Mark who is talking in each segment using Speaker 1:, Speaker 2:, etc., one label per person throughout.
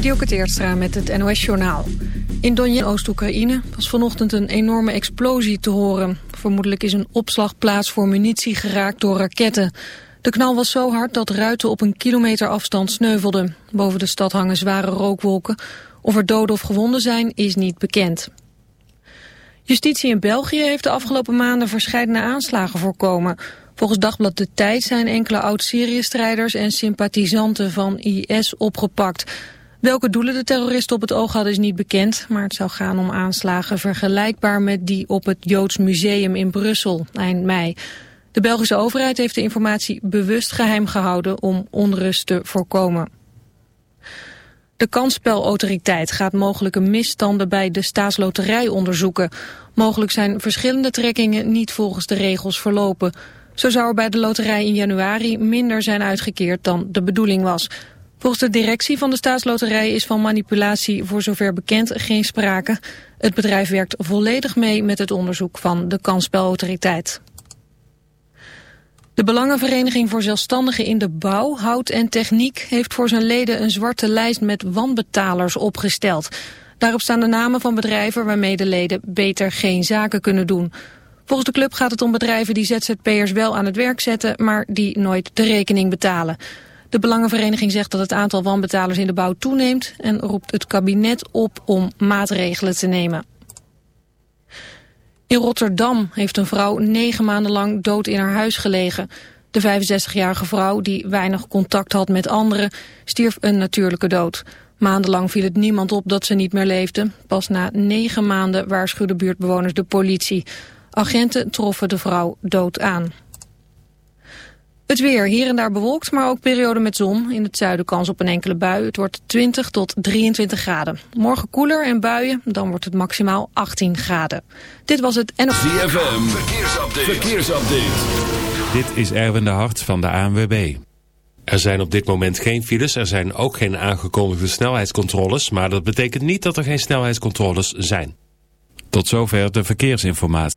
Speaker 1: Dielke Teertstra met het NOS-journaal. In Donetsk, Oost-Oekraïne, was vanochtend een enorme explosie te horen. Vermoedelijk is een opslagplaats voor munitie geraakt door raketten. De knal was zo hard dat ruiten op een kilometer afstand sneuvelden. Boven de stad hangen zware rookwolken. Of er doden of gewonden zijn, is niet bekend. Justitie in België heeft de afgelopen maanden verscheidene aanslagen voorkomen. Volgens Dagblad De Tijd zijn enkele oud-Syrië-strijders en sympathisanten van IS opgepakt. Welke doelen de terroristen op het oog hadden is niet bekend, maar het zou gaan om aanslagen vergelijkbaar met die op het Joods Museum in Brussel eind mei. De Belgische overheid heeft de informatie bewust geheim gehouden om onrust te voorkomen. De kansspelautoriteit gaat mogelijke misstanden bij de staatsloterij onderzoeken. Mogelijk zijn verschillende trekkingen niet volgens de regels verlopen. Zo zou er bij de loterij in januari minder zijn uitgekeerd dan de bedoeling was. Volgens de directie van de staatsloterij is van manipulatie voor zover bekend geen sprake. Het bedrijf werkt volledig mee met het onderzoek van de kansspelautoriteit. De Belangenvereniging voor Zelfstandigen in de Bouw, Hout en Techniek heeft voor zijn leden een zwarte lijst met wanbetalers opgesteld. Daarop staan de namen van bedrijven waarmee de leden beter geen zaken kunnen doen. Volgens de club gaat het om bedrijven die ZZP'ers wel aan het werk zetten, maar die nooit de rekening betalen. De Belangenvereniging zegt dat het aantal wanbetalers in de bouw toeneemt en roept het kabinet op om maatregelen te nemen. In Rotterdam heeft een vrouw negen maanden lang dood in haar huis gelegen. De 65-jarige vrouw, die weinig contact had met anderen, stierf een natuurlijke dood. Maandenlang viel het niemand op dat ze niet meer leefde. Pas na negen maanden waarschuwden buurtbewoners de politie. Agenten troffen de vrouw dood aan. Het weer, hier en daar bewolkt, maar ook periode met zon. In het zuiden kans op een enkele bui. Het wordt 20 tot 23 graden. Morgen koeler en buien, dan wordt het maximaal 18 graden. Dit was het en...
Speaker 2: ZFM, verkeersupdate. verkeersupdate.
Speaker 3: Dit is Erwin de Hart van de ANWB.
Speaker 4: Er zijn op dit moment geen files, er zijn ook geen aangekondigde snelheidscontroles... maar dat betekent niet dat er geen snelheidscontroles zijn.
Speaker 3: Tot zover de verkeersinformatie.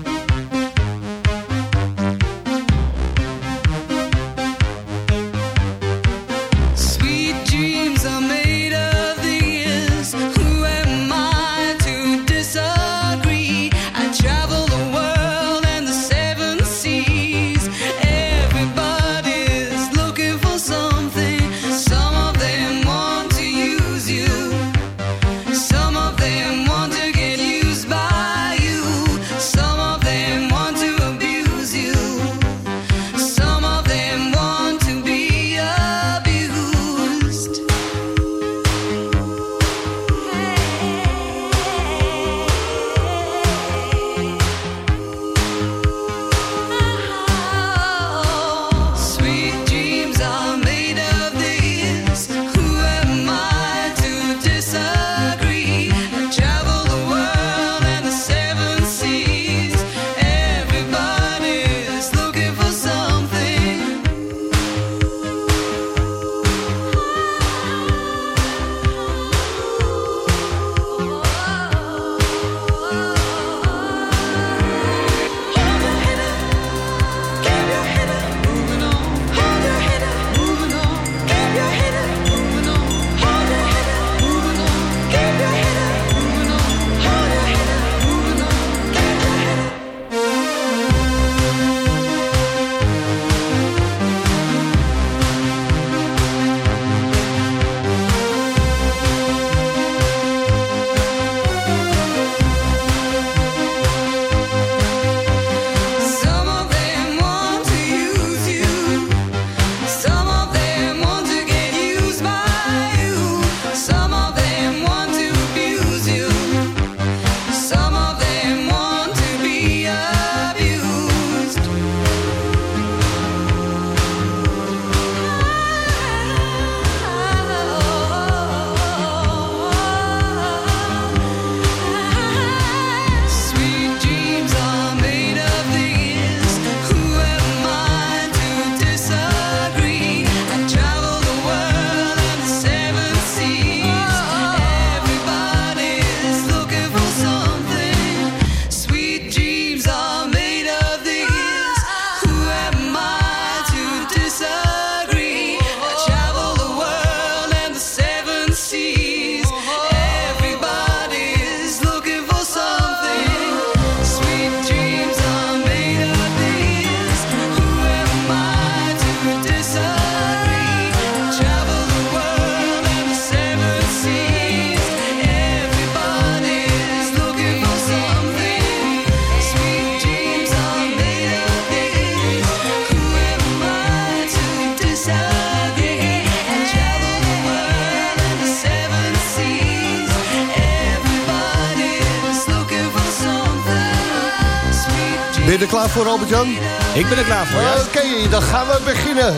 Speaker 5: Voor, Albert-Jan?
Speaker 6: Ik ben er klaar voor, ja.
Speaker 5: Oké, dan gaan we beginnen.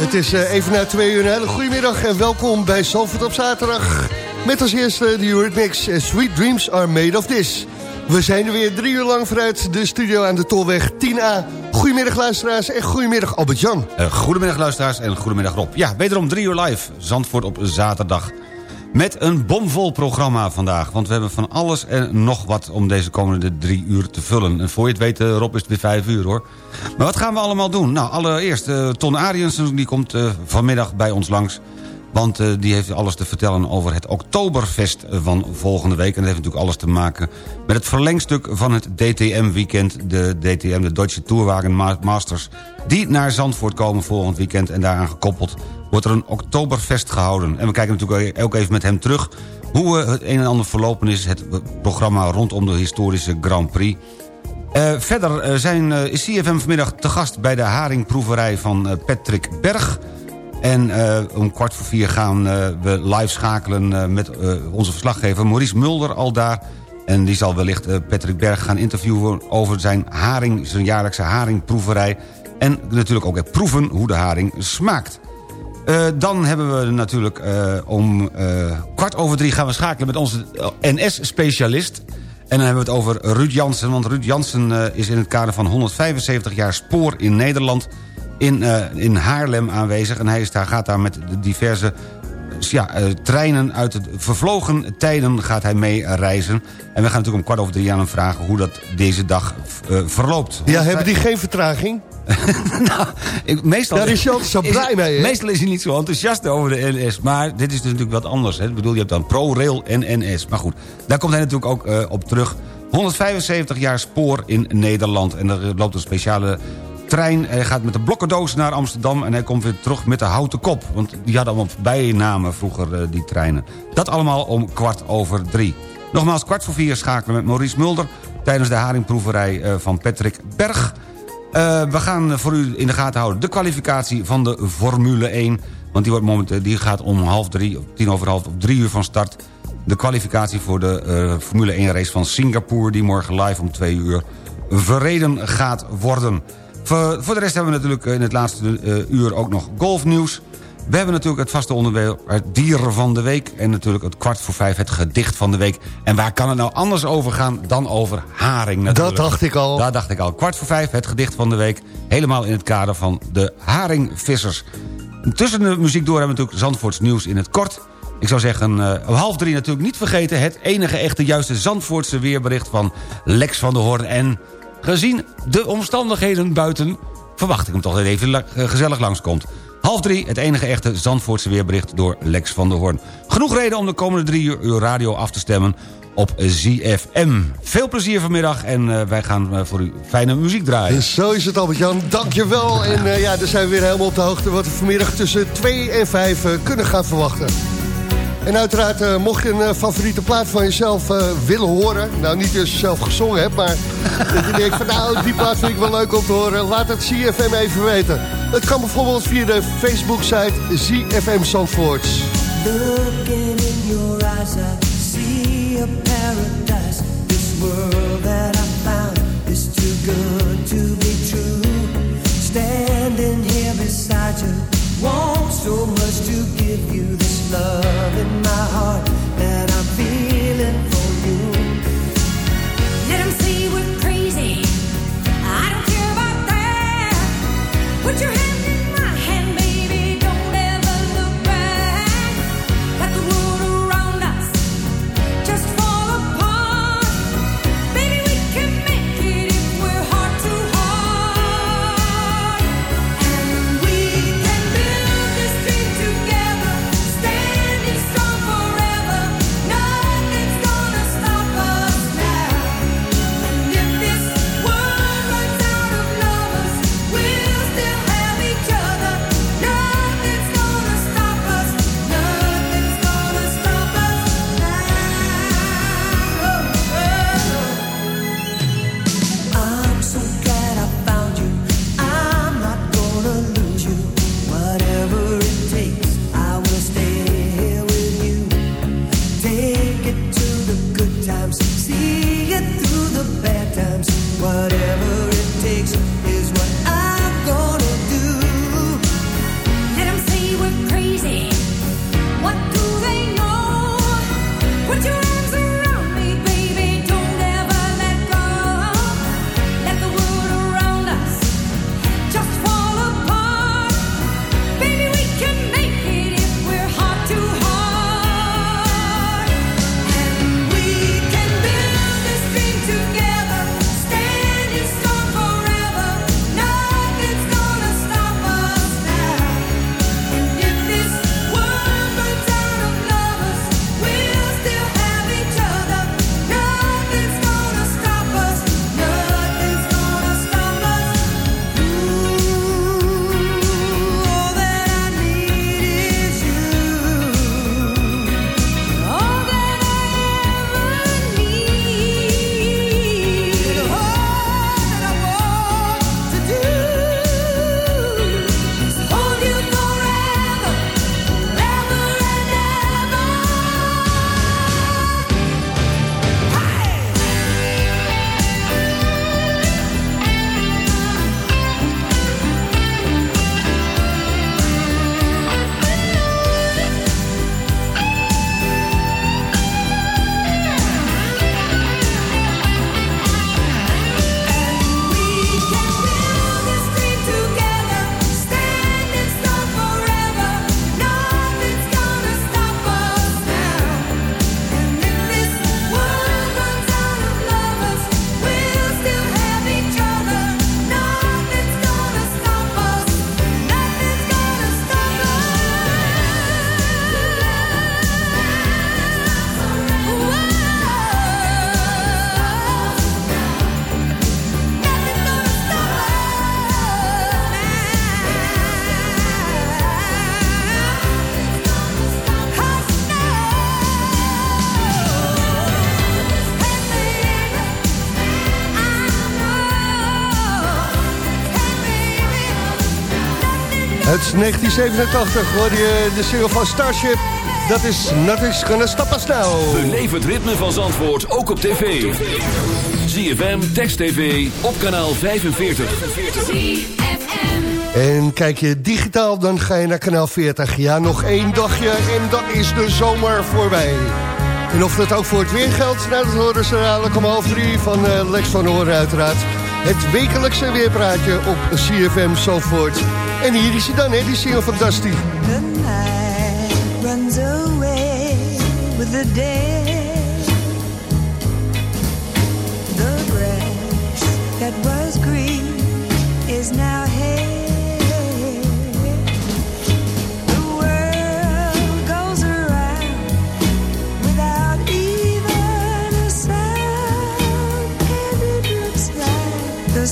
Speaker 5: Het is eh, even na twee uur een hele goedemiddag en welkom bij Zalvoort op zaterdag. Met als eerste de Eurythmics en Sweet Dreams are made of this. We zijn er weer drie uur lang vanuit de studio aan de Tolweg 10A. Goedemiddag luisteraars en goedemiddag Albert-Jan.
Speaker 6: Uh, goedemiddag luisteraars en goedemiddag Rob. Ja, wederom drie uur live. Zandvoort op zaterdag. Met een bomvol programma vandaag. Want we hebben van alles en nog wat om deze komende drie uur te vullen. En voor je het weet, Rob, is het weer vijf uur hoor. Maar wat gaan we allemaal doen? Nou, allereerst uh, Ton Ariensen, die komt uh, vanmiddag bij ons langs. Want uh, die heeft alles te vertellen over het Oktoberfest van volgende week. En dat heeft natuurlijk alles te maken met het verlengstuk van het DTM-weekend. De DTM, de Deutsche Tourwagen Masters. Die naar Zandvoort komen volgend weekend. En daaraan gekoppeld wordt er een Oktoberfest gehouden. En we kijken natuurlijk ook even met hem terug... hoe het een en ander verlopen is. Het programma rondom de historische Grand Prix. Verder zijn, is CFM vanmiddag te gast bij de haringproeverij van Patrick Berg... En uh, om kwart voor vier gaan uh, we live schakelen uh, met onze verslaggever Maurice Mulder al daar. En die zal wellicht Patrick Berg gaan interviewen over zijn, haring, zijn jaarlijkse haringproeverij. En natuurlijk ook proeven hoe de haring smaakt. dan hebben we natuurlijk om kwart over drie gaan we schakelen met onze NS-specialist. En dan hebben we het over Ruud Jansen. Want Ruud Jansen is in het kader van 175 jaar spoor in Nederland in, uh, in Haarlem aanwezig. En hij is daar, gaat daar met de diverse ja, uh, treinen uit de vervlogen tijden gaat hij mee reizen. En we gaan natuurlijk om kwart over drie aan hem vragen... hoe dat deze dag verloopt.
Speaker 5: Ja, hebben die geen vertraging?
Speaker 6: nou, ik, meestal,
Speaker 5: Daar is zo blij mee?
Speaker 6: Meestal is hij niet zo enthousiast over de NS. Maar dit is dus natuurlijk wat anders. Hè? Ik bedoel, je hebt dan ProRail en NS. Maar goed, daar komt hij natuurlijk ook uh, op terug. 175 jaar spoor in Nederland. En er loopt een speciale trein. Hij gaat met de blokkendoos naar Amsterdam... en hij komt weer terug met de houten kop. Want die hadden allemaal bijnamen vroeger, uh, die treinen. Dat allemaal om kwart over drie. Nogmaals, kwart voor vier schakelen met Maurice Mulder... tijdens de haringproeverij uh, van Patrick Berg. Uh, we gaan voor u in de gaten houden de kwalificatie van de Formule 1. Want die, wordt momenteel, die gaat om half drie, tien over half, op drie uur van start. De kwalificatie voor de Formule 1 race van Singapore... die morgen live om twee uur verreden gaat worden... Voor, voor de rest hebben we natuurlijk in het laatste uh, uur ook nog golfnieuws. We hebben natuurlijk het vaste onderwerp het dieren van de week... en natuurlijk het kwart voor vijf het gedicht van de week. En waar kan het nou anders over gaan dan over haring natuurlijk.
Speaker 5: Dat dacht ik al.
Speaker 6: Dat dacht ik al. Kwart voor vijf het gedicht van de week. Helemaal in het kader van de haringvissers. Tussen de muziek door hebben we natuurlijk Zandvoorts nieuws in het kort... Ik zou zeggen, uh, om half drie natuurlijk niet vergeten... het enige echte juiste Zandvoortse weerbericht van Lex van der Hoorn... en Gezien de omstandigheden buiten verwacht ik hem toch dat hij even gezellig langskomt. Half drie, het enige echte Zandvoortse weerbericht door Lex van der Hoorn. Genoeg reden om de komende drie uur radio af te stemmen op ZFM. Veel plezier vanmiddag en uh, wij gaan uh, voor u fijne muziek draaien.
Speaker 5: Zo is het Albert-Jan, dankjewel. En uh, ja, dan zijn we weer helemaal op de hoogte... wat we vanmiddag tussen 2 en 5 kunnen gaan verwachten. En uiteraard, uh, mocht je een uh, favoriete plaat van jezelf uh, willen horen... nou, niet als je zelf gezongen hebt, maar dat je denkt van... nou, die plaat vind ik wel leuk om te horen... laat het CFM even weten. Het kan bijvoorbeeld via de Facebook-site CFM Zandvoorts.
Speaker 7: Looking in your eyes, I see a paradise. This world that I found is too good to be true. Standing here beside you, want so much to give you this love in my heart that I'm feeling for you.
Speaker 8: Say we're crazy. I don't care about that. Put your hand
Speaker 5: 1987 hoorde je de single van Starship. Dat is Nothing's Gonna Stop Us Now.
Speaker 9: Beleef het ritme van Zandvoort ook op tv. ZFM, Text TV, op kanaal 45.
Speaker 5: En kijk je digitaal, dan ga je naar kanaal 40. Ja, nog één dagje en dan is de zomer voorbij. En of dat ook voor het weer geldt, nou, dat horen ze dadelijk om half drie van eh, Lex van Horen uiteraard. Het wekelijkse weerpraatje op CFM Zandvoort. En hier is hij dan, hè, die single van Dusty.
Speaker 10: The night runs away with the day. The that was green is now hay. The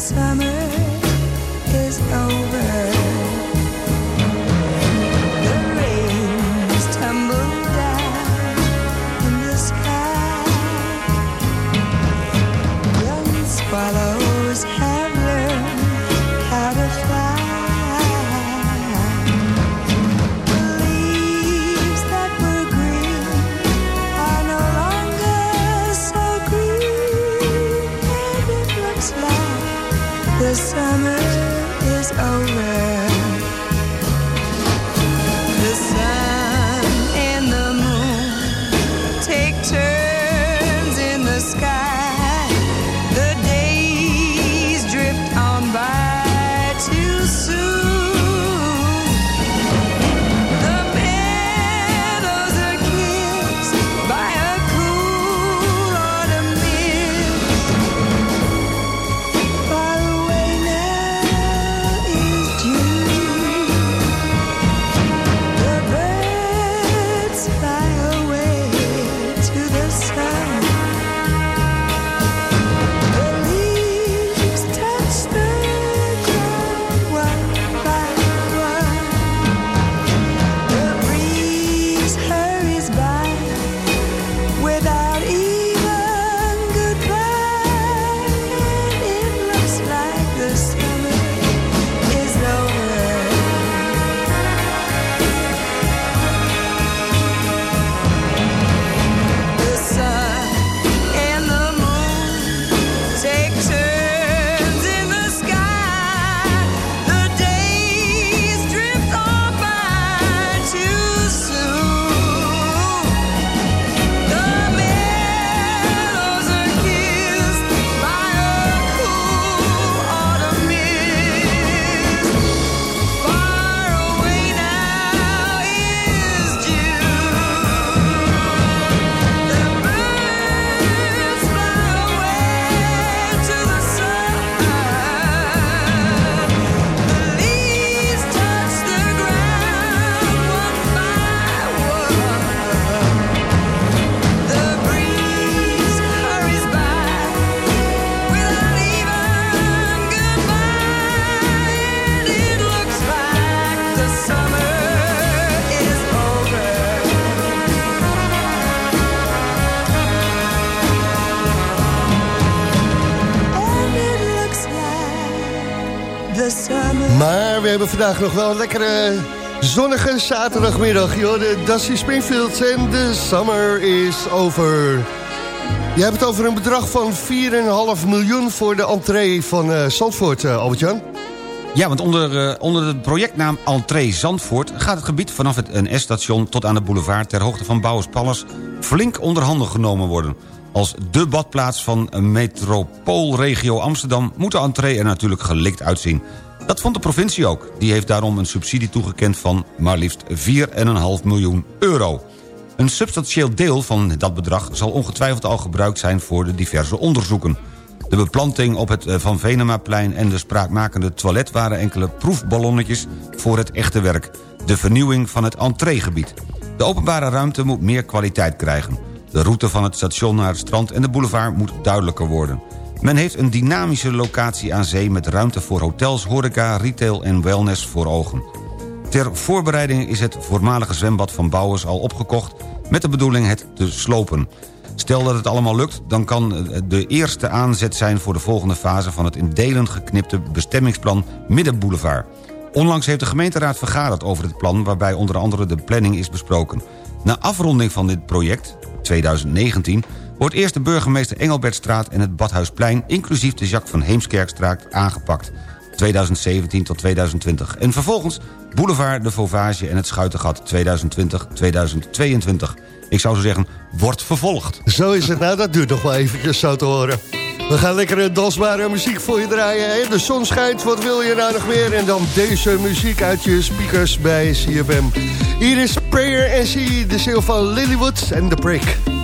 Speaker 5: vandaag nog wel een lekkere zonnige zaterdagmiddag. Joh, de Dusty Springfield en de summer is over. Je hebt het over een bedrag van 4,5 miljoen voor de entree van eh Zandvoort, eh, Albert-Jan.
Speaker 6: Ja, want onder, eh, onder de projectnaam Entree Zandvoort... gaat het gebied vanaf het NS-station tot aan de boulevard... ter hoogte van Bouwers flink onder handen genomen worden. Als de badplaats van metropoolregio Amsterdam... moet de entree er natuurlijk gelikt uitzien. Dat vond de provincie ook. Die heeft daarom een subsidie toegekend van maar liefst 4,5 miljoen euro. Een substantieel deel van dat bedrag zal ongetwijfeld al gebruikt zijn... voor de diverse onderzoeken. De beplanting op het eh, Van Venemaplein en de spraakmakende toilet... waren enkele proefballonnetjes voor het echte werk. De vernieuwing van het entreegebied. De openbare ruimte moet meer kwaliteit krijgen. De route van het station naar het strand en de boulevard moet duidelijker worden. Men heeft een dynamische locatie aan zee met ruimte voor hotels, horeca, retail en wellness voor ogen. Ter voorbereiding is het voormalige zwembad van Bouwers al opgekocht... met de bedoeling het te slopen. Stel dat het allemaal lukt, dan kan de eerste aanzet zijn... voor de volgende fase van het in delen geknipte bestemmingsplan Middenboulevard. Onlangs heeft de gemeenteraad vergaderd over het plan... waarbij onder andere de planning is besproken. Na afronding van dit project, 2019 wordt eerst de burgemeester Engelbertstraat en het Badhuisplein... inclusief de Jacques van Heemskerkstraat aangepakt. 2017 tot 2020. En vervolgens Boulevard de Vauvage en het Schuitengat 2020-2022. Ik zou zo zeggen, wordt vervolgd.
Speaker 11: Zo is het. Nou, dat duurt nog wel eventjes zo te horen. We gaan lekkere dansbare muziek voor je draaien. De zon schijnt, wat wil je nou nog meer? En dan deze muziek uit je speakers bij CFM. Hier is Prayer and See, de ziel van Lilywood en The Break.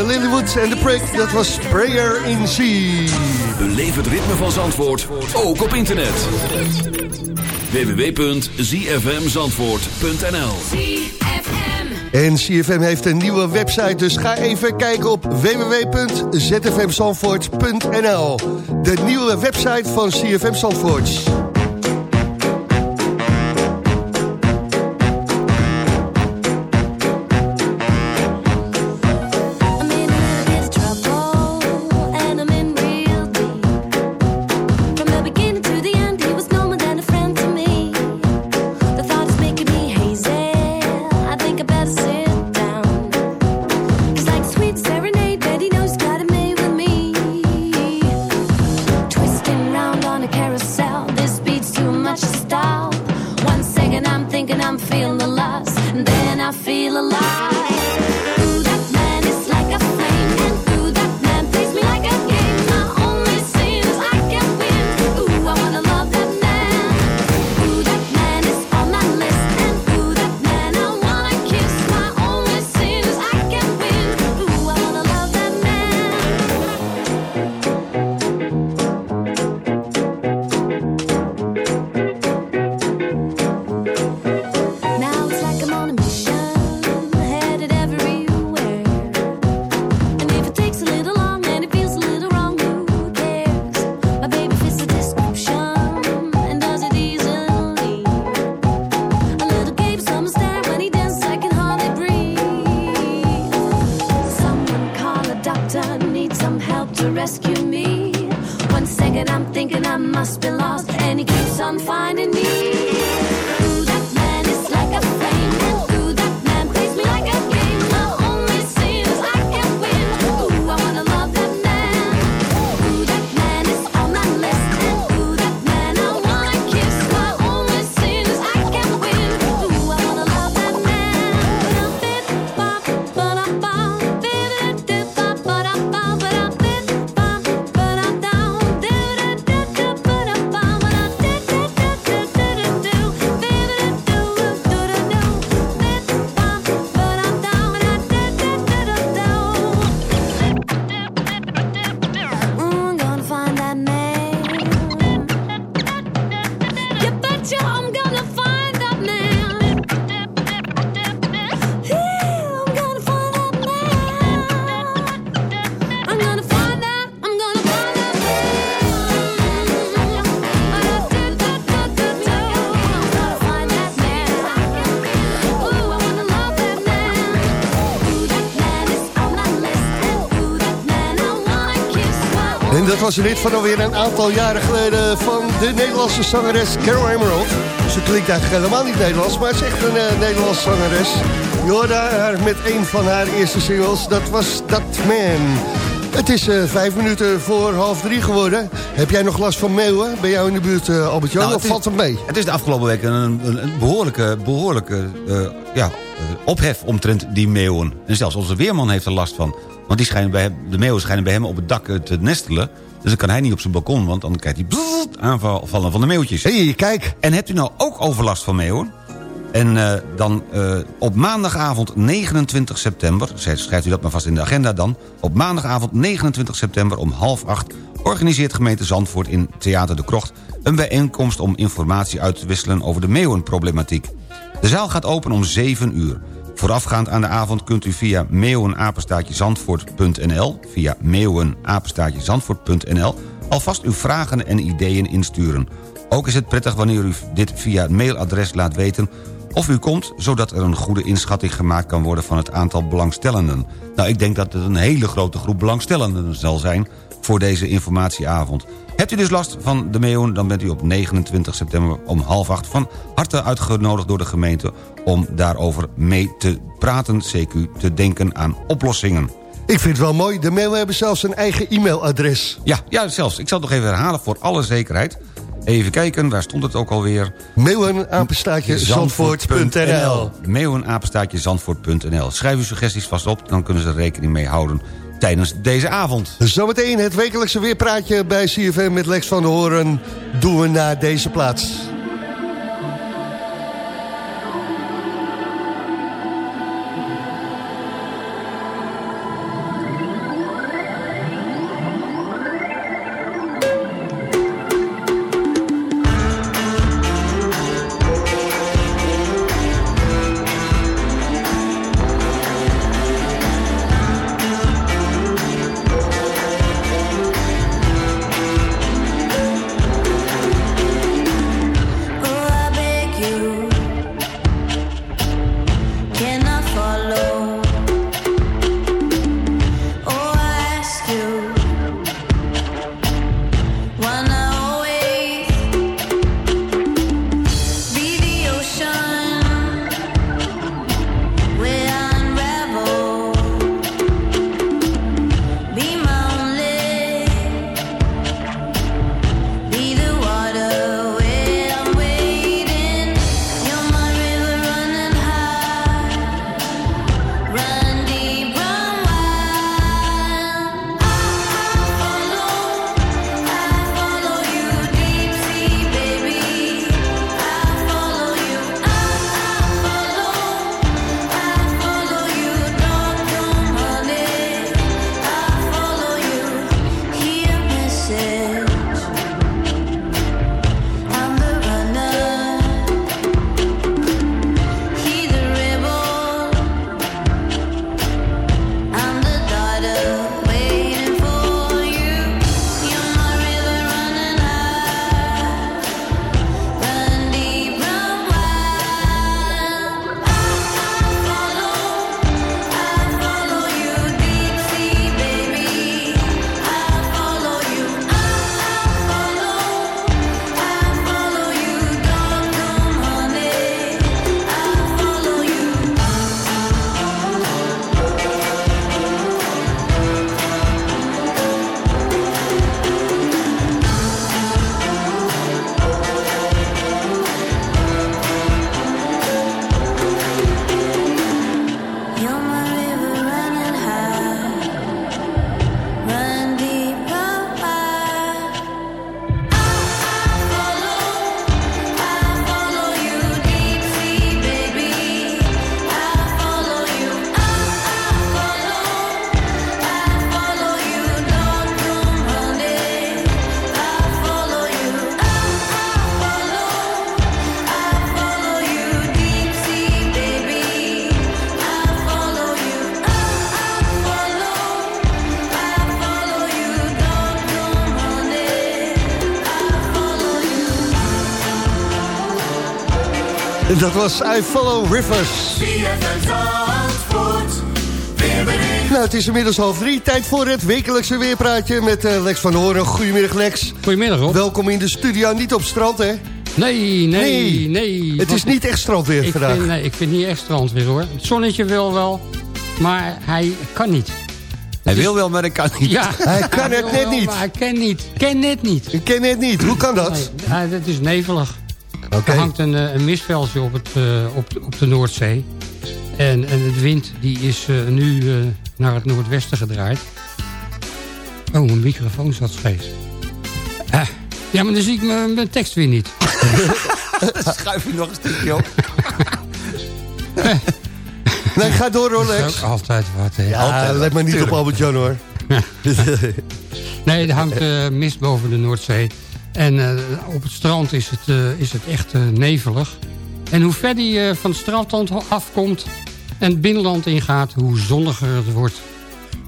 Speaker 11: Eh, Lillywoods en de Prick, dat was Prayer in Sea.
Speaker 9: Beleef het ritme van Zandvoort, ook op internet. www.zfmzandvoort.nl
Speaker 11: En CFM heeft een nieuwe website, dus ga even kijken op www.zfmzandvoort.nl De nieuwe website van CFM Zandvoort.
Speaker 12: Was
Speaker 5: een hit van alweer een aantal jaren geleden van de Nederlandse zangeres Carol Emerald. Ze klinkt eigenlijk helemaal niet Nederlands, maar ze is echt een eh, Nederlandse zangeres. Je hoorde haar met een van haar eerste singles, dat was Dat Man. Het is eh, vijf minuten voor half drie geworden. Heb jij nog last van meeuwen? Ben jij in de buurt, eh, Albert-Jan,
Speaker 6: Nou,
Speaker 5: of valt het mee?
Speaker 6: Het is de afgelopen week een, een, een behoorlijke, behoorlijke eh, ja, ophef omtrent die meeuwen. En zelfs onze weerman heeft er last van. Want die schijnen bij hem, de meeuwen schijnen bij hem op het dak te nestelen. Dus dan kan hij niet op zijn balkon, want dan krijgt hij bzzzt, aanvallen van de meeuwtjes.
Speaker 5: Hé, kijk.
Speaker 6: En hebt u nou ook overlast van meeuwen? En eh, dan eh, op maandagavond 29 september... schrijft u dat maar vast in de agenda dan... op maandagavond 29 september om half acht... organiseert gemeente Zandvoort in Theater de Krocht... een bijeenkomst om informatie uit te wisselen over de meeuwenproblematiek. De zaal gaat open om 7 uur. Voorafgaand aan de avond kunt u via meeuwenapenstaatjezandvoort.nl... via meeuwenapenstaatjezandvoort.nl... alvast uw vragen en ideeën insturen. Ook is het prettig wanneer u dit via het mailadres laat weten of u komt... zodat er een goede inschatting gemaakt kan worden van het aantal belangstellenden. Nou, ik denk dat het een hele grote groep belangstellenden zal zijn... voor deze informatieavond. Hebt u dus last van de meeuwen, dan bent u op 29 september om half acht... van harte uitgenodigd door de gemeente om daarover mee te praten... CQ te denken aan oplossingen.
Speaker 5: Ik vind het wel mooi. De meeuwen hebben zelfs een eigen e-mailadres.
Speaker 6: Ja, ja, zelfs. Ik zal het nog even herhalen voor alle zekerheid. Even kijken, waar stond het ook alweer?
Speaker 5: Meeuwenapenstaatje zandvoort.nl
Speaker 6: Meeuwenapenstaatje zandvoort.nl. Schrijf uw suggesties vast op, dan kunnen ze er rekening mee houden tijdens deze avond.
Speaker 5: Zometeen het wekelijkse weerpraatje bij CFM met Lex van der Hoorn doen we naar deze plaats. Dat was I Follow Rivers. Nou, het is inmiddels half drie. Tijd voor het wekelijkse weerpraatje met eh, Lex van Horen. Goedemiddag, Lex.
Speaker 13: Goedemiddag, Rob.
Speaker 5: Welkom in de studio. Niet op strand, hè?
Speaker 13: Nee, nee, nee.
Speaker 5: Het is niet echt strandweer
Speaker 13: ik
Speaker 5: vandaag.
Speaker 13: Vind, nee, ik vind niet echt strandweer, hoor. Het zonnetje wil wel, maar hij kan niet.
Speaker 6: Hij wil wel, maar hij kan niet.
Speaker 13: Ja,
Speaker 5: Hij kan het net
Speaker 13: wel,
Speaker 5: niet.
Speaker 13: maar hij kan niet. Ken net niet.
Speaker 5: Ik ken het niet. Hoe kan dat?
Speaker 13: Nee, het is nevelig.
Speaker 5: Oké.
Speaker 13: Er hangt een, eh, een mistveldje op, het, eh, op, de- op de Noordzee. En, en de wind die is eh, nu eh, naar het noordwesten gedraaid. Oh, mijn microfoon zat scheef. Ah, ja, maar dan zie ik mijn, mijn tekst weer niet.
Speaker 6: Schuif je nog een stukje op.
Speaker 5: Nee, ga door hoor,
Speaker 13: Dat is altijd wat, hè.
Speaker 5: Ja, let maar niet op Albert-Jan hoor.
Speaker 13: Nee, er hangt mist boven de Noordzee. En eh, op het strand is het, eh, is het echt eh, nevelig. En hoe verder je van het strand afkomt en het binnenland ingaat... hoe zonniger het wordt.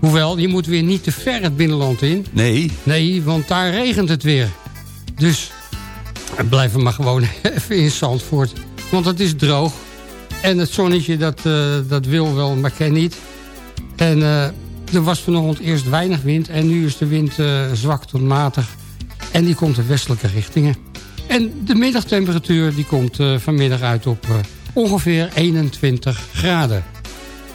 Speaker 13: Hoewel, je moet weer niet te ver het binnenland in.
Speaker 6: Nee.
Speaker 13: Nee, want daar regent het weer. Dus blijf maar gewoon even in Zandvoort. Want het is droog. En het zonnetje, dat, dat wil wel, maar ken niet. En er was vanochtend eerst weinig wind. En nu is de wind zwak tot matig. En die komt in westelijke richtingen. En de middagtemperatuur die komt eh, vanmiddag uit op eh, ongeveer 21 graden.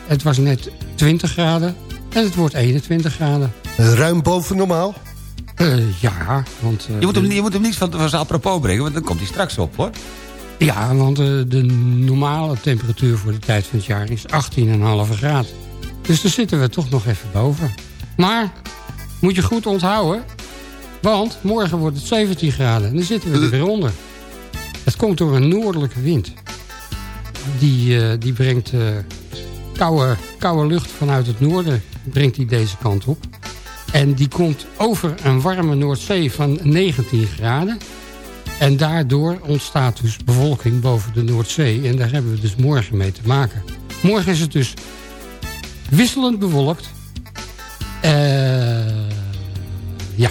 Speaker 13: Het was net 20 graden. En het wordt 21 graden.
Speaker 5: Ruim boven normaal.
Speaker 13: Eh, ja, want... eh,
Speaker 6: Je moet hem, je moet hem niet van, van zijn apropos brengen, want dan komt hij straks op, hoor.
Speaker 13: Ja, want eh, de normale temperatuur voor de tijd van het jaar is 18,5 graden. Dus daar zitten we toch nog even boven. Maar, moet je goed onthouden... want morgen wordt het 17 graden en dan zitten we er weer onder. Het komt door een noordelijke wind. Die, eh, die brengt eh, koude, lucht vanuit het noorden brengt die deze kant op. En die komt over een warme Noordzee van 19 graden... En daardoor ontstaat dus bevolking boven de Noordzee. En daar hebben we dus morgen mee te maken. Morgen is het dus wisselend bewolkt. Eh, ja.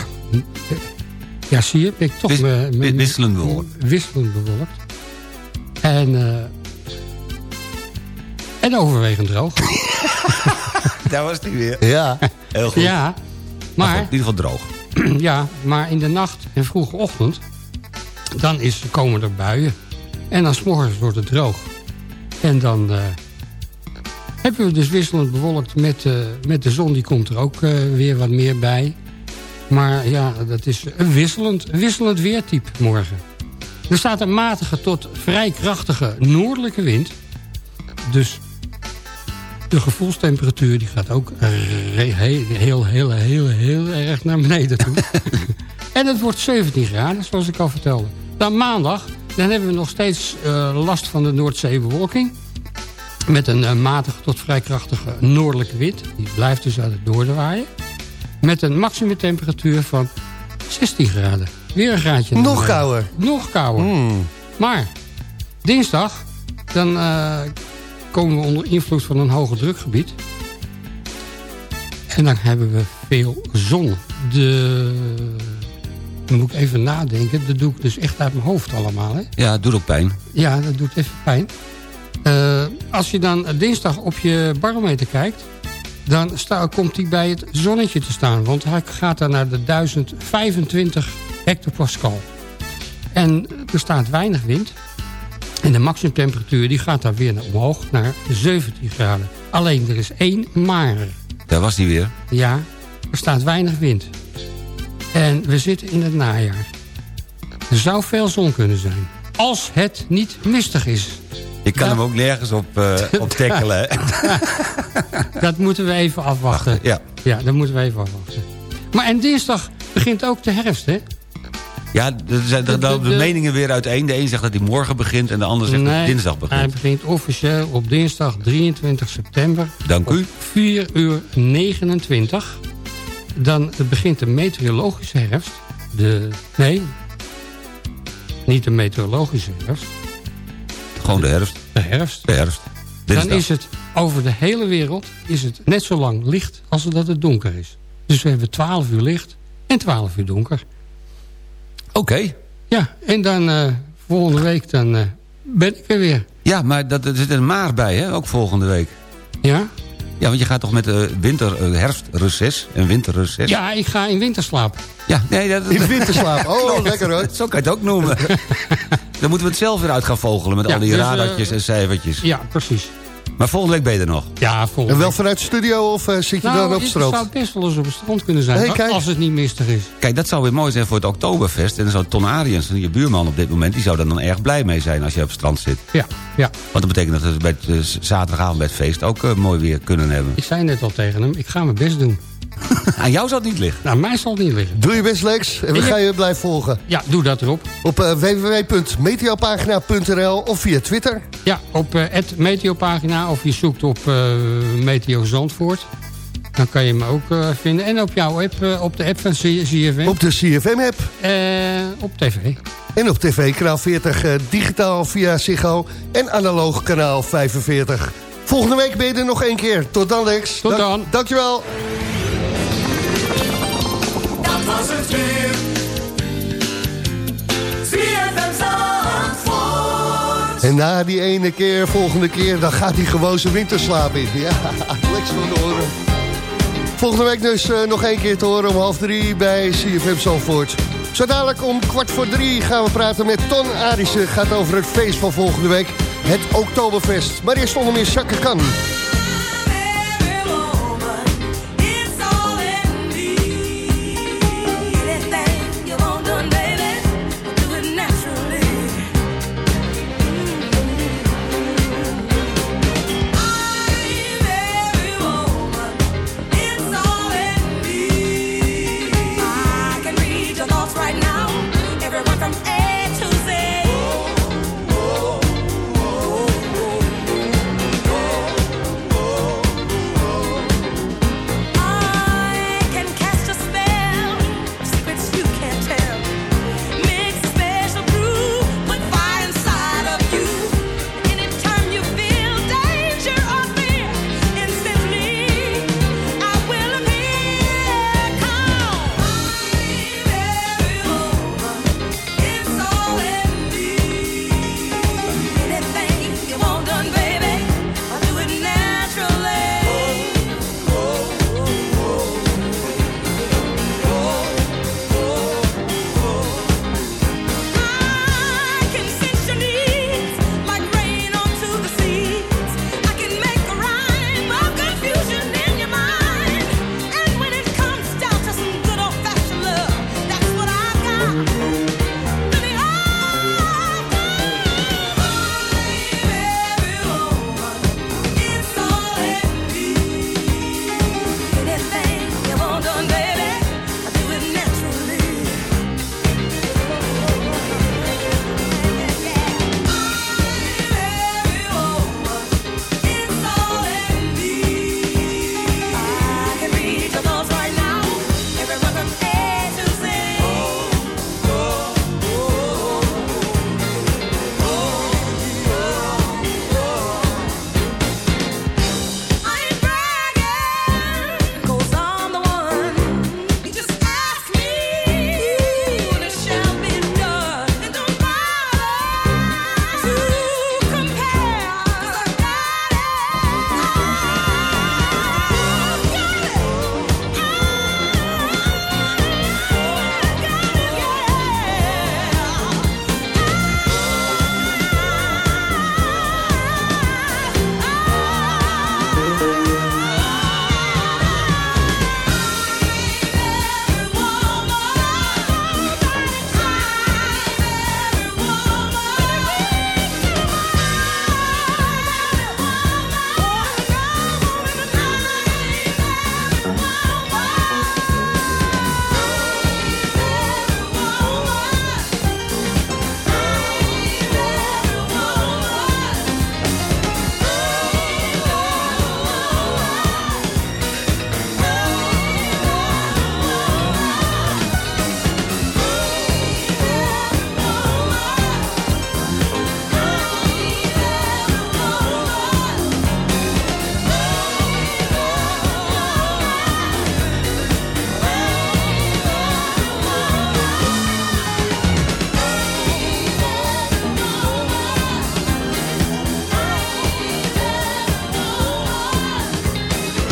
Speaker 13: Ja, zie je, ben ik toch...
Speaker 6: Wis-
Speaker 13: me- me-
Speaker 6: wi- wisselend bewolkt.
Speaker 13: Wisselend bewolkt. En, eh, en overwegend droog.
Speaker 6: Daar was hij weer.
Speaker 5: Ja.
Speaker 6: Heel goed.
Speaker 13: ja,
Speaker 6: Maar
Speaker 13: maar...
Speaker 6: goed, in ieder geval droog.
Speaker 13: ja, maar in de nacht en vroege ochtend... dan is, komen er buien. En dan 's morgens wordt het droog. En dan eh, hebben we dus wisselend bewolkt met, eh, met de zon. Die komt er ook eh, weer wat meer bij. Maar ja, dat is een wisselend, wisselend weertype morgen. Er staat een matige tot vrij krachtige noordelijke wind. Dus de gevoelstemperatuur die gaat ook heel, heel, heel, heel, heel erg naar beneden toe. en het wordt 17 graden, zoals ik al vertelde. Dan maandag, dan hebben we nog steeds eh, last van de Noordzeebewolking. Met een eh, matige tot vrij krachtige noordelijke wind. Die blijft dus uit het noorden waaien. Met een maximumtemperatuur van 16 graden. Weer een graadje.
Speaker 5: Nog
Speaker 13: beneden.
Speaker 5: kouder.
Speaker 13: Nog kouder.
Speaker 5: Hmm.
Speaker 13: Maar dinsdag, dan eh, komen we onder invloed van een hoge drukgebied. En dan hebben we veel zon. De... Dan moet ik even nadenken. Dat doe ik dus echt uit mijn hoofd allemaal. Hè?
Speaker 6: Ja, het doet ook pijn.
Speaker 13: Ja, dat doet even pijn. Eh, als je dan dinsdag op je barometer kijkt... dan sta, komt hij bij het zonnetje te staan. Want hij gaat dan naar de 1025 hectopascal. En er staat weinig wind. En de maximumtemperatuur die gaat dan weer naar omhoog naar 17 graden. Alleen er is één maar.
Speaker 6: Daar was hij weer.
Speaker 13: Ja, er staat weinig wind. En we zitten in het najaar. Er zou veel zon kunnen zijn. Als het niet mistig is.
Speaker 6: Je kan hem ook nergens op, eh op tackelen.
Speaker 13: Dat moeten we even afwachten.
Speaker 6: Ja.
Speaker 13: Ja, dat moeten we even afwachten. Maar en dinsdag begint ook de herfst, hè?
Speaker 6: Ja, er zijn
Speaker 13: De-
Speaker 6: lopen de,
Speaker 13: de-
Speaker 6: meningen weer uiteen. De een zegt dat hij morgen begint en de ander zegt dat hij dinsdag
Speaker 13: hij
Speaker 6: begint.
Speaker 13: begint officieel op dinsdag 23 september.
Speaker 6: Dank u.
Speaker 13: Op 4 uur 29. Dan begint de meteorologische herfst. De, nee, niet de meteorologische herfst.
Speaker 6: Gewoon de herfst.
Speaker 13: De herfst.
Speaker 6: De herfst.
Speaker 13: Dan
Speaker 6: Dinsdag.
Speaker 13: is het over de hele wereld is het net zo lang licht als dat het donker is. Dus we hebben 12 uur licht en 12 uur donker.
Speaker 6: Oké.
Speaker 13: Ja, en dan eh, volgende week dan, eh, ben ik er weer.
Speaker 6: Ja, maar dat, er zit een maar bij, hè? Ook volgende week.
Speaker 13: Ja?
Speaker 6: Ja, want je gaat toch met de winter, eh, herfstreces en winterreces?
Speaker 13: Ja, ik ga in winterslaap.
Speaker 6: Ja, nee, dat,
Speaker 5: In winterslaap. Oh, lekker hoor.
Speaker 6: Zo kan je het ook noemen. Dan moeten we het zelf weer uit gaan vogelen met
Speaker 13: Ja,
Speaker 6: al die
Speaker 13: dus,
Speaker 6: radartjes
Speaker 13: eh,
Speaker 6: en cijfertjes.
Speaker 13: Ja, precies.
Speaker 6: Maar volgende week ben je er nog.
Speaker 13: Ja,
Speaker 5: En
Speaker 13: volgende
Speaker 5: wel
Speaker 13: week.
Speaker 5: vanuit de studio of eh, zit je
Speaker 13: Nou,
Speaker 5: dan op
Speaker 13: het
Speaker 5: strand?
Speaker 13: zou best wel eens op het strand kunnen zijn.
Speaker 5: Hey, kijk.
Speaker 13: als het niet mistig is.
Speaker 6: Kijk, dat zou weer mooi zijn voor het Oktoberfest. En dan zou Ton Ariens, je buurman op dit moment... die zou er dan erg blij mee zijn als je op het strand zit.
Speaker 13: Ja, ja.
Speaker 6: Want dat betekent dat we bij het, eh, zaterdagavond bij het feest ook eh, mooi weer kunnen hebben.
Speaker 13: Ik zei net al tegen hem, ik ga mijn best doen.
Speaker 6: Aan jou zou het niet liggen.
Speaker 13: Nou, mij zal het niet liggen.
Speaker 5: Doe je best, Lex. En we
Speaker 13: Ik heb-
Speaker 5: gaan je blijven volgen.
Speaker 13: Ja, doe dat erop.
Speaker 5: Op eh, www.meteopagina.nl of via Twitter.
Speaker 13: Ja, op het Meteopagina of je zoekt op eh, Meteo Zandvoort. Dan kan je me ook vinden. En op jouw app, op de app van C- CFM.
Speaker 5: Op de CFM-app.
Speaker 13: Eh, op tv.
Speaker 5: En op tv kanaal 40 eh, digitaal via Ziggo. En analoog kanaal 45. Volgende week ben je er nog één keer. Tot dan, Lex.
Speaker 13: Tot dan.
Speaker 5: Dankjewel. En na die ene keer, volgende keer, dan gaat hij gewoon zijn winterslaap in. Ja, Lex van de. Volgende week dus eh, nog één keer te horen om half drie bij CFM Zandvoort. Zo dadelijk om kwart voor drie gaan we praten met Ton Arissen. Gaat over het feest van volgende week, het Oktoberfest. Maar eerst onder meer Chaka Khan.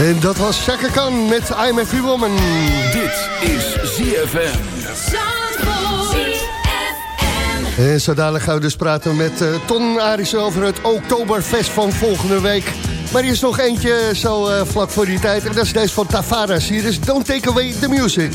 Speaker 5: En dat was Chaka Khan met I'm Every Woman.
Speaker 9: Dit is ZFM.
Speaker 5: En zo dadelijk gaan we dus praten met eh, Ton Aris over het Oktoberfest van volgende week. Maar er is nog eentje zo eh, vlak voor die tijd. En dat is deze van Tavares. Hier is Don't Take Away the Music.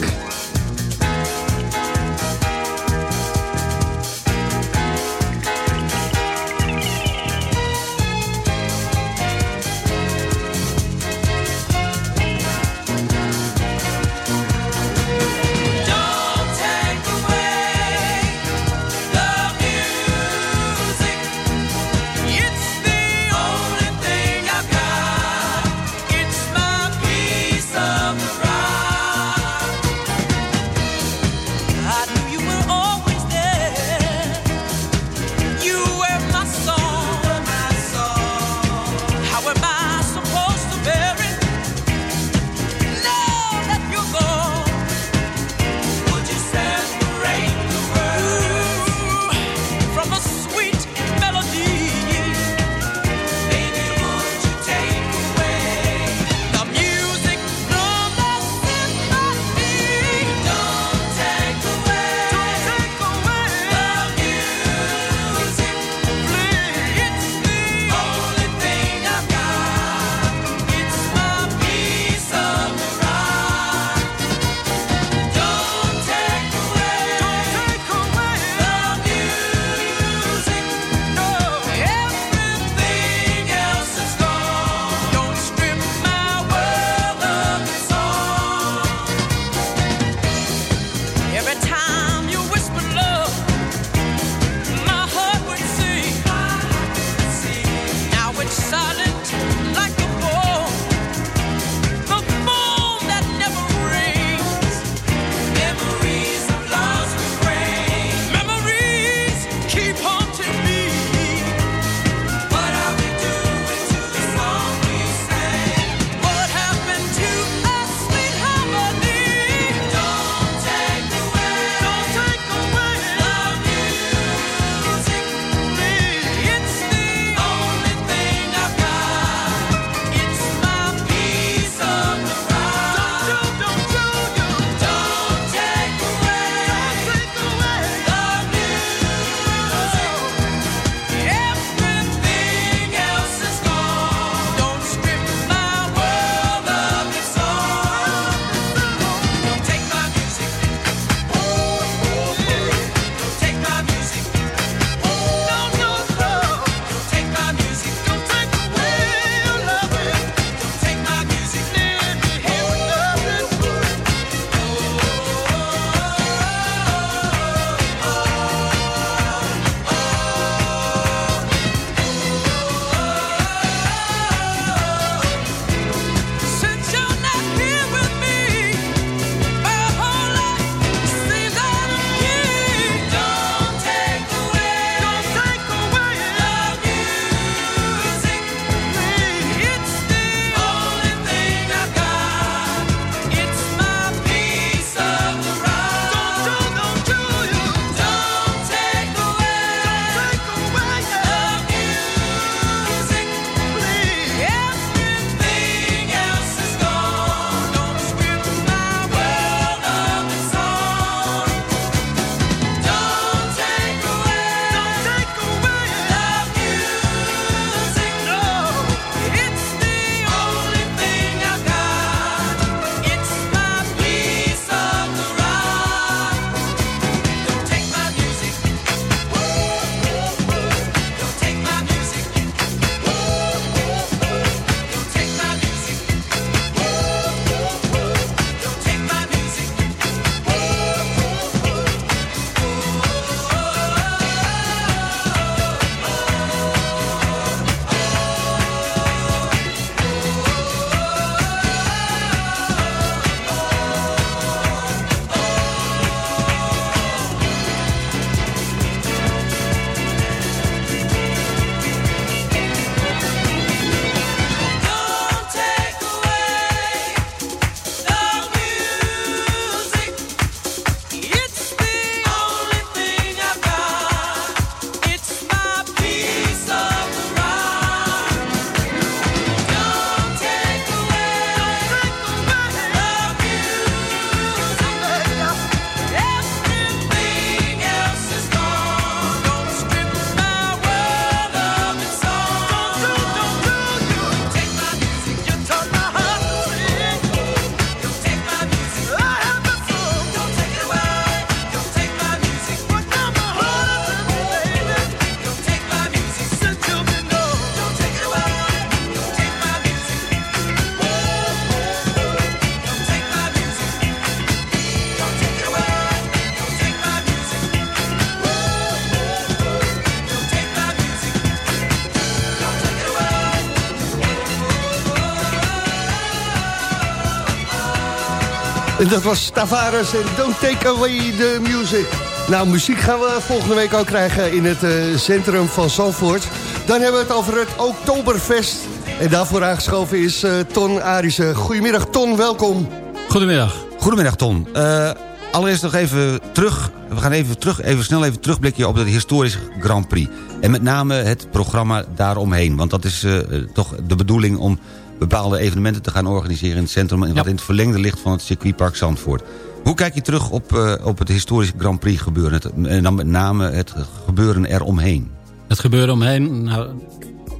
Speaker 5: En dat was Tavares en Don't Take Away the Music. Nou, muziek gaan we volgende week ook krijgen in het eh, centrum van Zandvoort. Dan hebben we het over het Oktoberfest. En daarvoor aangeschoven is eh, Ton Arissen. Goedemiddag Ton, welkom.
Speaker 6: Goedemiddag. Goedemiddag, Ton. Eh, allereerst nog even terug. We gaan even, terug, even snel even terugblikken op de historische Grand Prix. En met name het programma daaromheen. Want dat is eh, toch de bedoeling om bepaalde evenementen te gaan organiseren in het centrum... en wat in het verlengde ligt van het circuitpark Zandvoort. Hoe kijk je terug op, eh, op het historische Grand Prix gebeuren? Het, en dan met name het gebeuren eromheen.
Speaker 14: Het gebeuren omheen, nou,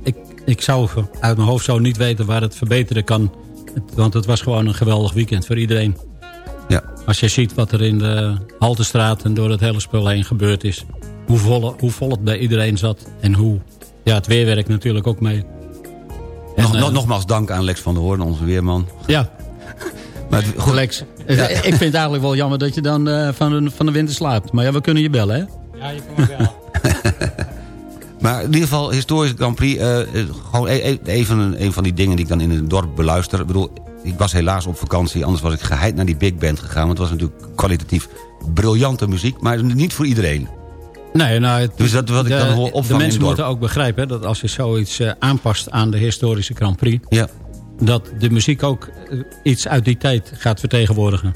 Speaker 14: ik, ik zou uit mijn hoofd zo niet weten waar het verbeteren kan. Want het was gewoon een geweldig weekend voor iedereen.
Speaker 6: Ja.
Speaker 14: Als je ziet wat er in de Haltestraat en door het hele spul heen gebeurd is. Hoe vol, hoe vol het bij iedereen zat. En hoe ja, het weer werkt natuurlijk ook mee. En,
Speaker 6: Nog,
Speaker 14: eh,
Speaker 6: nog- nogmaals dank aan Lex van der Hoorn, onze weerman.
Speaker 14: Ja,
Speaker 6: Maar het- goed,
Speaker 14: Lex.
Speaker 6: Ja.
Speaker 14: Ik vind het eigenlijk wel jammer dat je dan eh, van, de, van de winter slaapt. Maar ja, we kunnen je bellen, hè?
Speaker 13: Ja, je kan wel.
Speaker 6: Maar in ieder geval, historische Grand Prix. eh, eh, gewoon e- e- even een, een van die dingen die ik dan in het dorp beluister. Ik bedoel, ik was helaas op vakantie. Anders was ik geheid naar die big band gegaan. Want het was natuurlijk kwalitatief briljante muziek. Maar niet voor iedereen.
Speaker 14: Nee, nou, het,
Speaker 6: Dus dat wat ik
Speaker 14: de,
Speaker 6: dan hoor
Speaker 14: de
Speaker 6: opvangen in
Speaker 14: mensen moeten ook begrijpen dat als je zoiets eh, aanpast aan de historische Grand Prix...
Speaker 6: Ja,
Speaker 14: dat de muziek ook eh, iets uit die tijd gaat vertegenwoordigen.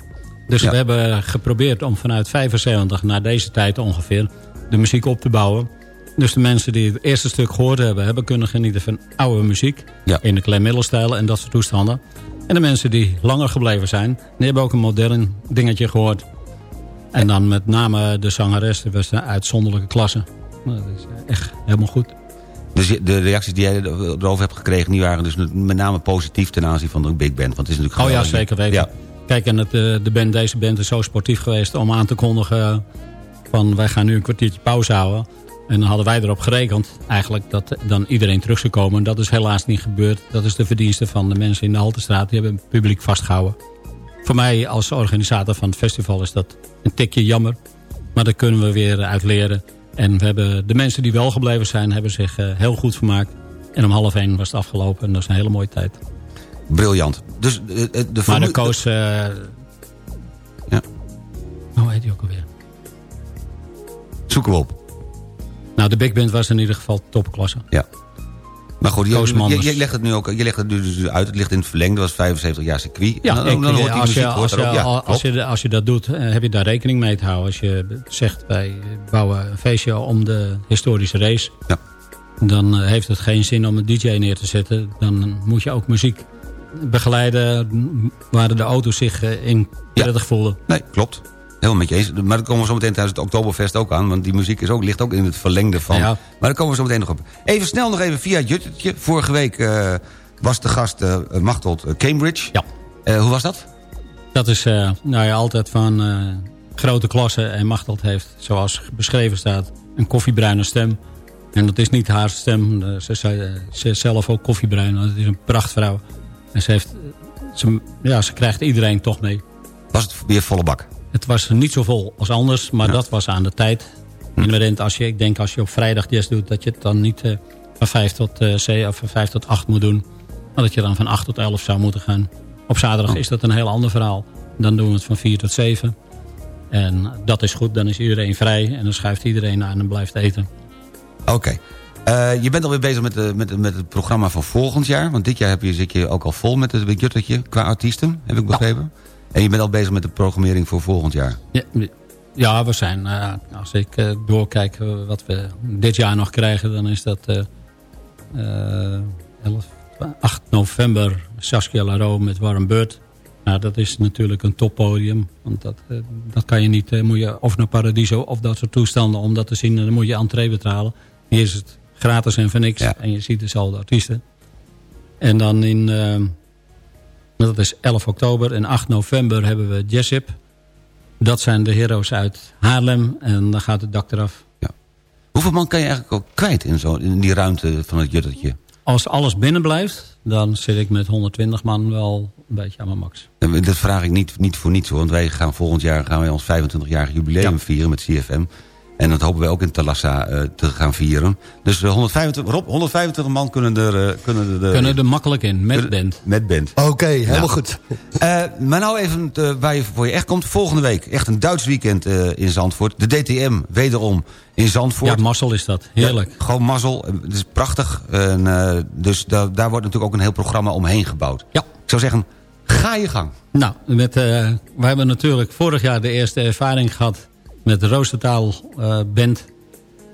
Speaker 14: Dus
Speaker 6: Ja.
Speaker 14: we hebben geprobeerd om vanuit 75 naar deze tijd ongeveer... de muziek op te bouwen. Dus de mensen die het eerste stuk gehoord hebben... hebben kunnen genieten van oude muziek...
Speaker 6: Ja.
Speaker 14: in de Glenn Miller-stijl en dat soort toestanden. En de mensen die langer gebleven zijn... die hebben ook een modern dingetje gehoord. En dan met name de zangeres, dat was een uitzonderlijke klasse. Nou, Dat is echt helemaal goed.
Speaker 6: dus de reacties die jij er- erover hebt gekregen... die waren dus met name positief ten aanzien van de big band. Want het is natuurlijk
Speaker 14: Oh ja, zeker weten.
Speaker 6: Ja.
Speaker 14: Kijk, en het, eh, de band, deze band is zo sportief geweest om aan te kondigen... van wij gaan nu een kwartiertje pauze houden. En dan hadden wij erop gerekend eigenlijk dat dan iedereen terug zou komen. Dat is helaas niet gebeurd. Dat is de verdienste van de mensen in de Haltestraat. Die hebben het publiek vastgehouden. Voor mij als organisator van het festival is dat een tikje jammer. Maar daar kunnen we weer uit leren. En we hebben, de mensen die wel gebleven zijn, hebben zich eh, heel goed vermaakt. En om half één was het afgelopen. En dat is een hele mooie tijd.
Speaker 6: Briljant. Dus eh, eh, de
Speaker 14: Maar
Speaker 6: formu-
Speaker 14: de koos...
Speaker 6: Ja.
Speaker 14: Hoe heet die ook alweer?
Speaker 6: Zoeken we op.
Speaker 14: Nou, de Big Band was in ieder geval topklasse.
Speaker 6: Ja. Maar goed, je, je, legt het nu ook je legt het nu dus uit. Het ligt in het verlengde. Dat was 75 jaar circuit.
Speaker 14: Ja,
Speaker 6: dan, dan
Speaker 14: ik-
Speaker 6: hoort die
Speaker 14: als,
Speaker 6: muziek
Speaker 14: je, als, je,
Speaker 6: Ja,
Speaker 14: als, je, als je dat doet, eh, heb je daar rekening mee te houden. Als je zegt, wij bouwen een feestje om de historische race...
Speaker 6: Ja.
Speaker 14: dan eh, heeft het geen zin om een DJ neer te zetten. Dan moet je ook muziek begeleiden waar de auto's zich eh, in
Speaker 6: Ja.
Speaker 14: prettig voelden.
Speaker 6: Nee, klopt. Helemaal met je eens. Maar dat komen we zo meteen tijdens het Oktoberfest ook aan. Want die muziek is ook, ligt ook in het verlengde van.
Speaker 14: Ja.
Speaker 6: Maar daar komen we zo meteen nog op. Even snel nog even via het Juttertje. Vorige week eh, was de gast eh, Cambridge.
Speaker 14: Ja.
Speaker 6: Hoe was dat?
Speaker 14: Dat is nou ja, altijd van grote klasse. En Machteld heeft, zoals beschreven staat, een koffiebruine stem. En dat is niet haar stem. Ze, ze, ze is zelf ook koffiebruin. Het is een prachtvrouw. En ze, heeft, ze, ja, ze krijgt iedereen toch mee.
Speaker 6: Was het weer volle bak?
Speaker 14: Het was niet zo vol als anders, maar dat was aan de tijd. Inherent als je, ik denk als je op vrijdag jazz doet... dat je het dan niet eh, van 5 tot, C of van 5 tot 8 moet doen. Maar dat je dan van 8 tot 11 zou moeten gaan. Op zaterdag is dat een heel ander verhaal. Dan doen we het van 4 tot 7. En dat is goed, dan is iedereen vrij. En dan schuift iedereen aan en blijft eten.
Speaker 6: Oké. Eh, je bent alweer bezig met, de, met, met het programma van volgend jaar. Want dit jaar heb je, zit je ook al vol met het Juttertje qua artiesten. Heb ik begrepen. En je bent al bezig met de programmering voor volgend jaar.
Speaker 14: Ja, ja we zijn, eh, als ik eh, doorkijk eh, wat we dit jaar nog krijgen... dan is dat eh, eh, 11, 8 november Saskia Laro met Warren Bird. Nou, dat is natuurlijk een toppodium. Want dat, dat kan je niet, moet je of naar Paradiso of dat soort toestanden... om dat te zien, dan moet je entree betalen. Hier is het gratis en voor niks.
Speaker 6: Ja.
Speaker 14: En je ziet dezelfde artiesten. En dan in... dat is 11 oktober en 8 november hebben we Jessup. Dat zijn de heroes uit Haarlem. En dan gaat het dak eraf.
Speaker 6: Hoeveel man kan je eigenlijk ook kwijt in, zo, in die ruimte van het Juttertje?
Speaker 14: Als alles binnen blijft, dan zit ik met 120 man wel een beetje aan mijn max.
Speaker 6: En Dat vraag ik niet, niet voor niets hoor. Want wij gaan volgend jaar gaan wij ons 25-jarig jubileum
Speaker 14: Ja.
Speaker 6: vieren met CFM. En dat hopen wij ook in Talassa eh, te gaan vieren. Dus eh, 125, Rob, 125 man kunnen er... eh, kunnen er
Speaker 14: Kunnen er makkelijk in, met band.
Speaker 6: Met band.
Speaker 5: Oké, helemaal
Speaker 6: Ja.
Speaker 5: goed.
Speaker 6: Eh, maar nou even eh, waar je voor je echt komt. Volgende week echt een Duits weekend eh, in Zandvoort. De DTM wederom in Zandvoort.
Speaker 14: Ja, mazzel is dat. Heerlijk.
Speaker 6: Ja, gewoon mazzel. Het is prachtig. En, eh, dus da- daar wordt natuurlijk ook een heel programma omheen gebouwd.
Speaker 14: Ja.
Speaker 6: Ik zou zeggen, ga je gang.
Speaker 14: Nou, met, eh, we hebben natuurlijk vorig jaar de eerste ervaring gehad... met de Roostentaal eh.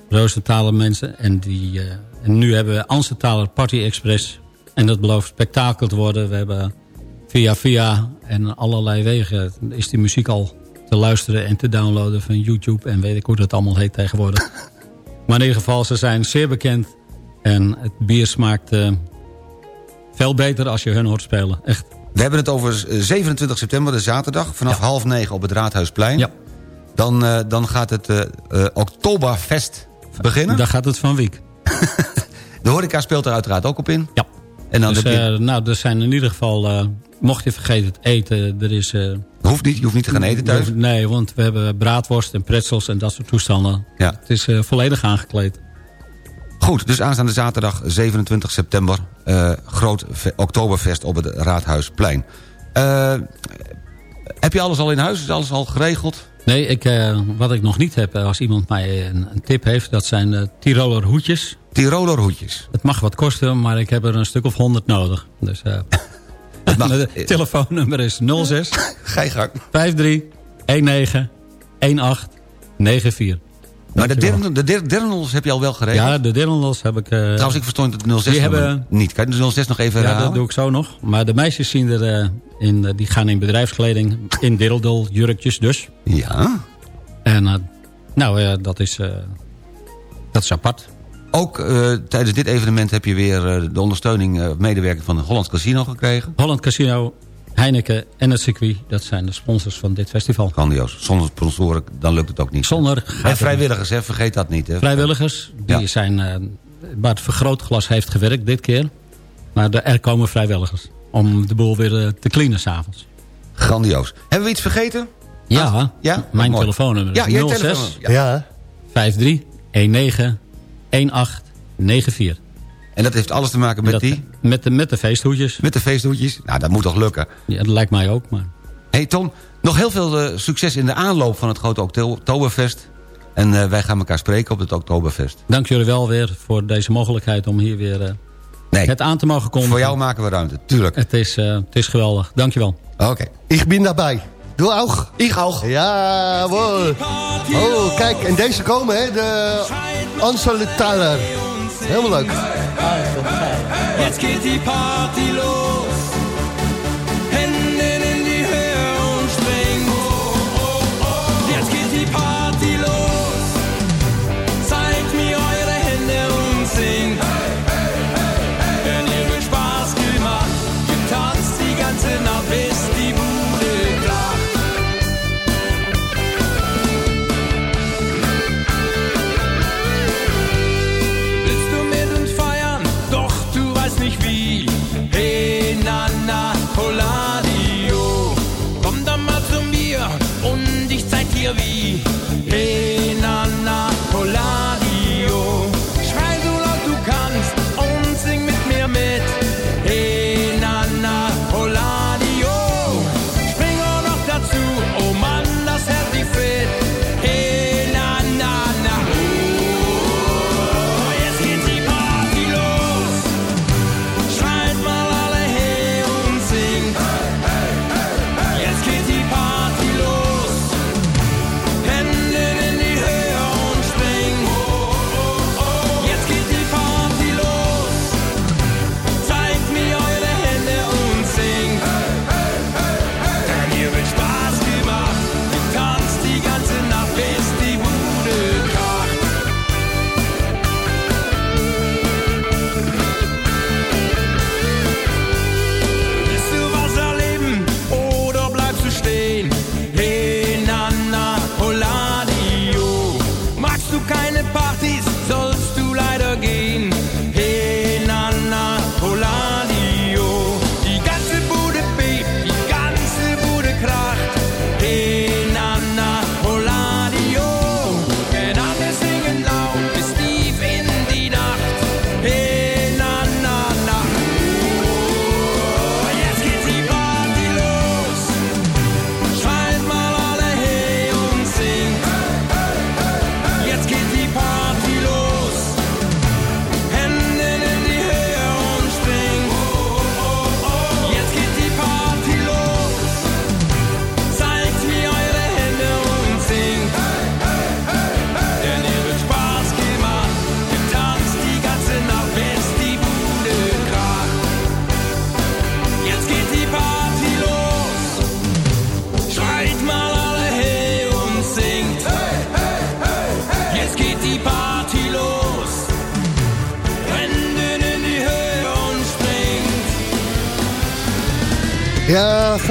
Speaker 14: Roostertalen mensen. En, die, eh, en nu hebben we Amsterdamse Party Express. En dat belooft spektakel te worden. We hebben via via en allerlei wegen... is die muziek al te luisteren en te downloaden van YouTube... en weet ik hoe dat allemaal heet tegenwoordig. maar in ieder geval, ze zijn zeer bekend. En het bier smaakt eh, veel beter als je hun hoort spelen. Echt.
Speaker 6: We hebben het over eh, 27 september, de zaterdag. Vanaf half negen op het Raadhuisplein.
Speaker 14: Ja.
Speaker 6: Dan, eh, dan gaat het eh, Oktoberfest beginnen.
Speaker 14: Daar gaat het van Wiek.
Speaker 6: De horeca speelt er uiteraard ook op in.
Speaker 14: Ja.
Speaker 6: En dan
Speaker 14: dus,
Speaker 6: je-
Speaker 14: nou, er zijn in ieder geval... mocht je vergeten het eten, er is...
Speaker 6: Hoeft niet, je hoeft niet te gaan eten thuis.
Speaker 14: Nee, want we hebben braadworst en pretzels en dat soort toestanden.
Speaker 6: Ja.
Speaker 14: Het is volledig aangekleed.
Speaker 6: Goed, dus aanstaande zaterdag 27 september... groot fe- Oktoberfest op het Raadhuisplein. Heb je alles al in huis? Is alles al geregeld?
Speaker 14: Nee, ik, eh, wat ik nog niet heb, eh, als iemand mij een, een tip heeft... dat zijn eh, Tiroler hoedjes.
Speaker 6: Tiroler hoedjes.
Speaker 14: Het mag wat kosten, maar ik heb er een stuk of honderd nodig. Dus eh het telefoonnummer is 06
Speaker 6: Ga je gang.
Speaker 14: 53 19 18 94.
Speaker 6: Maar de, dern, de heb je al wel geregeld?
Speaker 14: Ja, de Dillonlos heb ik... eh,
Speaker 6: Trouwens, ik verstond het 06
Speaker 14: Die
Speaker 6: nummer
Speaker 14: hebben-
Speaker 6: niet. Kan je de 06 nog even
Speaker 14: Ja,
Speaker 6: herhalen?
Speaker 14: dat doe ik zo nog. Maar de meisjes zien er, eh, in, eh, die gaan in bedrijfskleding, in dirldel, jurkjes dus.
Speaker 6: Ja.
Speaker 14: En nou, dat, is, dat is apart.
Speaker 6: Ook tijdens dit evenement heb je weer de ondersteuning... medewerking van het Hollands Casino gekregen.
Speaker 14: Holland Casino, Heineken en het circuit, dat zijn de sponsors van dit festival.
Speaker 6: Grandioos. Zonder sponsoren, dan lukt het ook niet.
Speaker 14: Zonder
Speaker 6: En vrijwilligers, hè, vergeet dat niet. Hè.
Speaker 14: Vrijwilligers, die
Speaker 6: Ja.
Speaker 14: zijn, eh, waar het vergrootglas heeft gewerkt dit keer. Maar er komen vrijwilligers om de boel weer eh, te cleanen s'avonds.
Speaker 6: Grandioos. Hebben we iets vergeten?
Speaker 14: Ja,
Speaker 6: Ja?
Speaker 14: mijn
Speaker 6: Mooi.
Speaker 14: telefoonnummer
Speaker 6: Ja,
Speaker 14: is
Speaker 6: jij
Speaker 14: 06
Speaker 6: telefoon. Ja.
Speaker 5: Ja.
Speaker 14: 53 19 18 94.
Speaker 6: En dat heeft alles te maken met
Speaker 14: Dat-
Speaker 6: die?
Speaker 14: Met de, met de feesthoedjes.
Speaker 6: Met de feesthoedjes? Nou, dat moet toch lukken?
Speaker 14: Ja, dat lijkt mij ook, maar...
Speaker 6: hey Ton, nog heel veel eh, succes in de aanloop van het grote Okto- Oktoberfest. En eh, wij gaan elkaar spreken op het Oktoberfest.
Speaker 14: Dank jullie wel weer voor deze mogelijkheid om hier weer eh,
Speaker 6: Nee,
Speaker 14: het aan te mogen komen.
Speaker 6: voor jou maken we ruimte, tuurlijk.
Speaker 14: Het is, eh, het is geweldig. Dank je wel.
Speaker 6: Oké.
Speaker 5: Ik ben daarbij. Doe ook.
Speaker 6: Ik auch.
Speaker 5: Ja, mooi. Oh, kijk, en deze komen, hè, de Ansel Thaler. Helemaal leuk.
Speaker 10: Jetzt geht die Party los.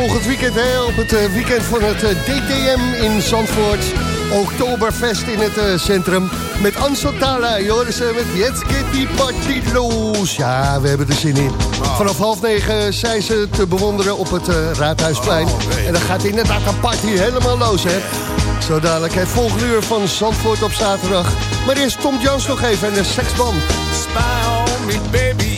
Speaker 5: volgend weekend hè, op het eh, weekend van het eh, DTM in Zandvoort. Oktoberfest in het eh, centrum. Met Ansel Tala, Joris met Jetske die Party los. Ja, we hebben er zin in. Vanaf half negen zijn ze te bewonderen op het Raadhuisplein. Oh, en dan gaat inderdaad een party helemaal los, hè. Zo dadelijk het volgende uur van Zandvoort op zaterdag. Maar eerst Tom Jones nog even en de seksband.
Speaker 15: Spy on baby.